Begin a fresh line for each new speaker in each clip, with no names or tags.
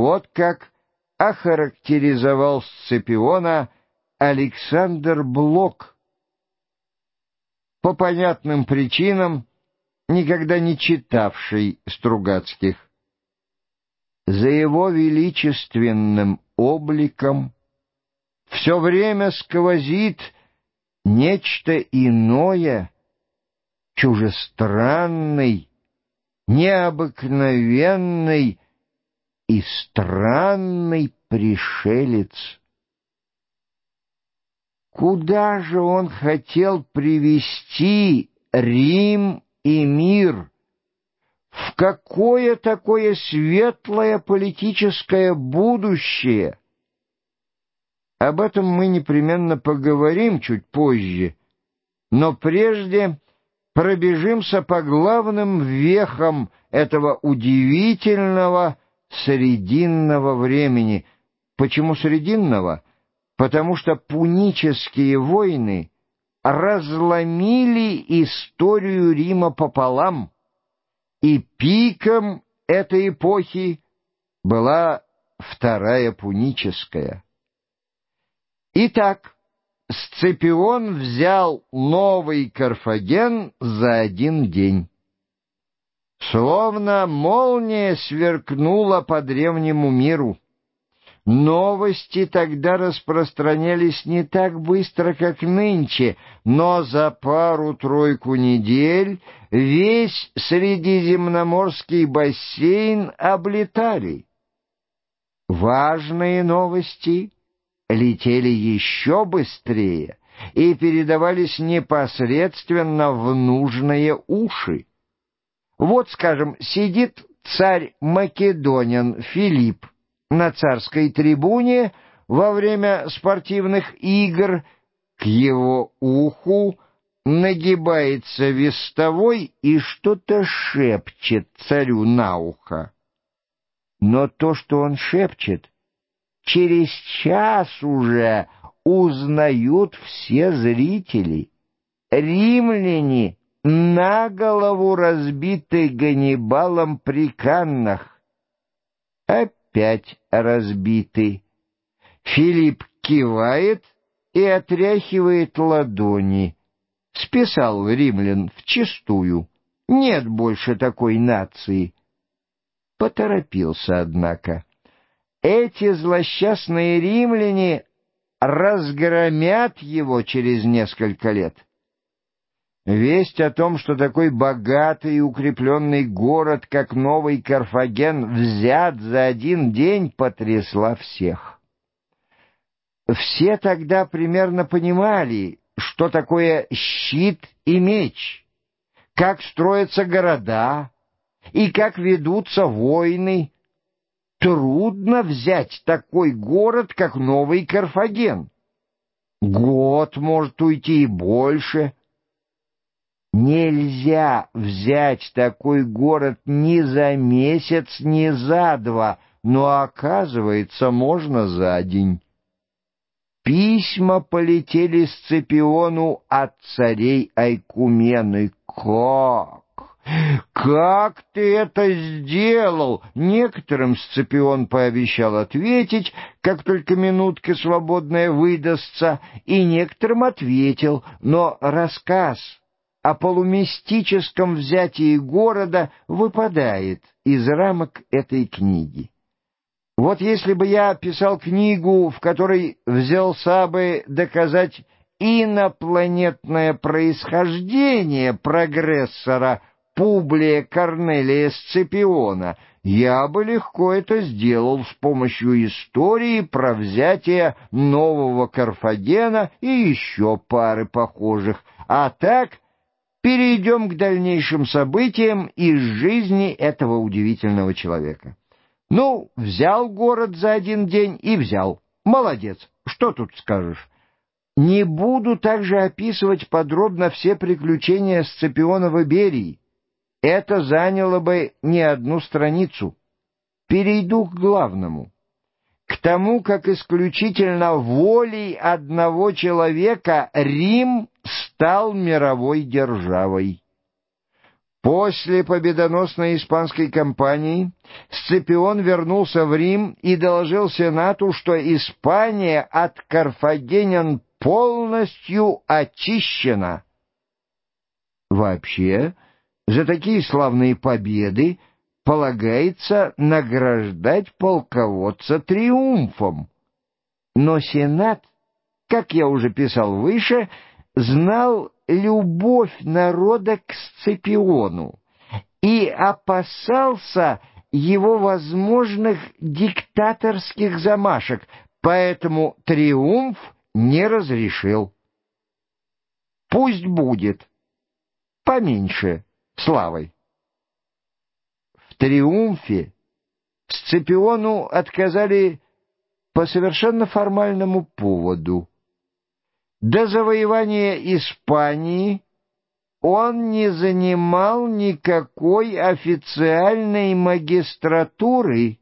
Вот как охарактеризовал Сципиона Александр Блок. По понятным причинам, никогда не читавший Стругацких. За его величественным обликом все время сквозит нечто иное, чужестранный, необыкновенный и странный пришелец. Куда же он хотел привести Рим и мир? В какое такое светлое политическое будущее? Об этом мы непременно поговорим чуть позже, но прежде пробежимся по главным вехам этого удивительного срединного времени. Почему срединного? Потому что пунические войны разломили историю Рима пополам, и пиком этой эпохи была Вторая Пуническая. Итак, Сципион взял новый Карфаген за один день. Словно молния сверкнула по древнему миру. Новости тогда распространялись не так быстро, как нынче, но за пару-тройку недель весь Средиземноморский бассейн облетали. Важные новости летели еще быстрее и передавались непосредственно в нужные уши. Вот, скажем, сидит царь Македонин Филипп на царской трибуне во время спортивных игр, к его уху нагибается вестовой и что-то шепчет царю на ухо. Но то, что он шепчет, через час уже узнают все зрители. Римляне на голову разбиты Ганнибалом при Каннах. Опять разбиты. Филипп кивает и отряхивает ладони. Списал римлян вчистую. Нет больше такой нации. Поторопился, однако. Эти злосчастные римляне разгромят его через несколько лет. Весть о том, что такой богатый и укрепленный город, как Новый Карфаген, взят за один день, потрясла всех. Все тогда примерно понимали, что такое щит и меч, как строятся города и как ведутся войны. Трудно взять такой город, как Новый Карфаген. Год может уйти и больше — Нельзя взять такой город ни за месяц, ни за два, но, оказывается, можно за день. Письма полетели Сципиону от царей Айкумены. Как? «Как ты это сделал?» Некоторым Сципион пообещал ответить, как только минутка свободная выдастся, и некоторым ответил, но рассказ о полумистическом взятии города выпадает из рамок этой книги. Вот если бы я писал книгу, в которой взялся бы доказать инопланетное происхождение прогрессора Публия Корнелия Сципиона, я бы легко это сделал с помощью истории про взятие нового Карфагена и еще пары похожих, а так перейдем к дальнейшим событиям из жизни этого удивительного человека. Ну, взял город за один день и взял. Молодец, что тут скажешь? Не буду также описывать подробно все приключения Сципиона в Иберии. Это заняло бы не одну страницу. Перейду к главному. К тому, как исключительно волей одного человека Рим стал мировой державой. После победоносной испанской кампании Сципион вернулся в Рим и доложил Сенату, что Испания от карфагенян полностью очищена. Вообще, за такие славные победы полагается награждать полководца триумфом. Но Сенат, как я уже писал выше, знал любовь народа к Сципиону и опасался его возможных диктаторских замашек, поэтому триумф не разрешил. Пусть будет поменьше славой. В триумфе Сципиону отказали по совершенно формальному поводу. До завоевания Испании он не занимал никакой официальной магистратуры.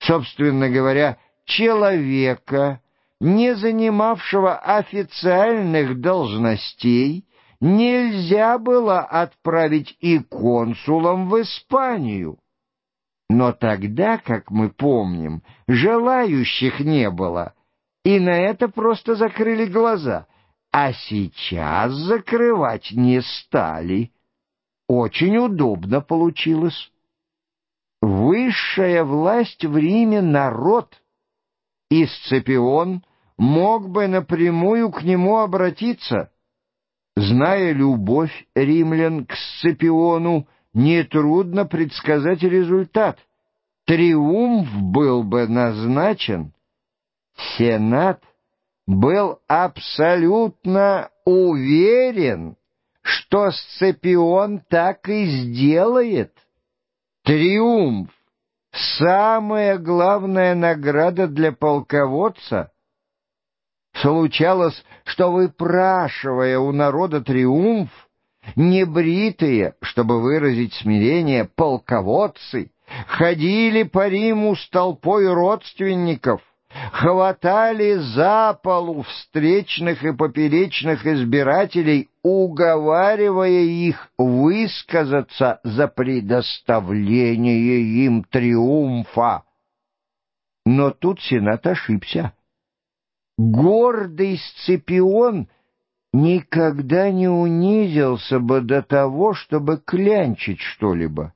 Собственно говоря, человека, не занимавшего официальных должностей, нельзя было отправить и консулом в Испанию. Но тогда, как мы помним, желающих не было — и на это просто закрыли глаза, а сейчас закрывать не стали. Очень удобно получилось. Высшая власть в Риме — народ, и Сципион мог бы напрямую к нему обратиться. Зная любовь римлян к Сципиону, нетрудно предсказать результат. Триумф был бы назначен — Сенат был абсолютно уверен, что Сципион так и сделает. Триумф — самая главная награда для полководца. Случалось, что, выпрашивая у народа триумф, небритые, чтобы выразить смирение, полководцы ходили по Риму с толпой родственников, хватали за полу встречных и поперечных избирателей, уговаривая их высказаться за предоставление им триумфа. Но тут Сенат ошибся. Гордый Сципион никогда не унизился бы до того, чтобы клянчить что-либо.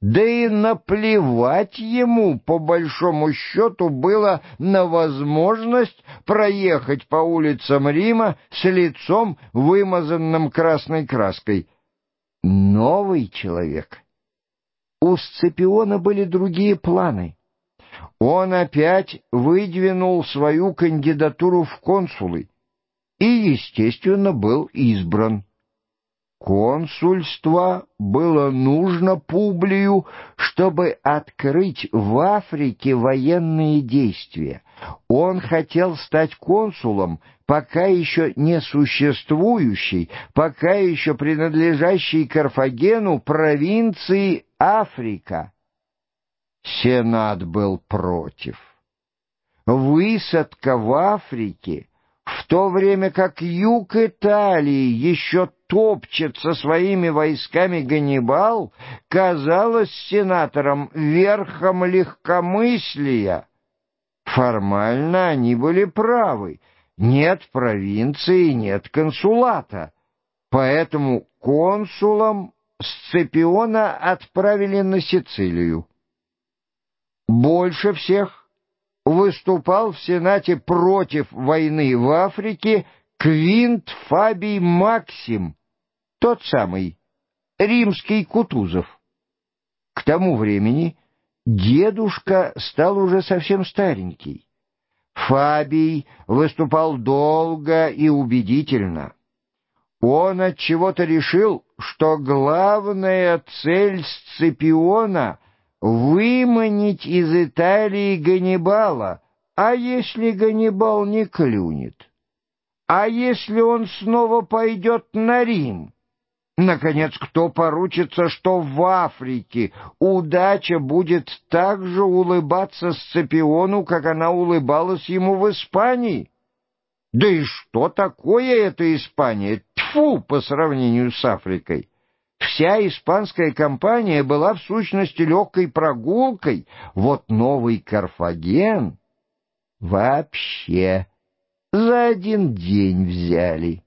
Да и наплевать ему, по большому счету, было на возможность проехать по улицам Рима с лицом, вымазанным красной краской. Новый человек. У Сципиона были другие планы. Он опять выдвинул свою кандидатуру в консулы и, естественно, был избран. Консульство было нужно Публию, чтобы открыть в Африке военные действия. Он хотел стать консулом, пока еще не существующей, пока еще принадлежащей Карфагену провинции Африка. Сенат был против. Высадка в Африке то время как юг Италии еще топчет со своими войсками Ганнибал, казалось сенаторам верхом легкомыслия. Формально они были правы. Нет провинции, нет консулата. Поэтому консулом Сципиона отправили на Сицилию. Больше всех выступал в Сенате против войны в Африке Квинт Фабий Максим, тот самый, римский Кутузов. К тому времени дедушка стал уже совсем старенький. Фабий выступал долго и убедительно. Он от чего-то решил, что главная цель Сципиона — выманить из Италии Ганнибала, а если Ганнибал не клюнет? А если он снова пойдет на Рим? Наконец, кто поручится, что в Африке удача будет так же улыбаться Сципиону, как она улыбалась ему в Испании? Да и что такое эта Испания? Тьфу, по сравнению с Африкой! Вся испанская компания была в сущности легкой прогулкой, вот новый Карфаген вообще за один день взяли.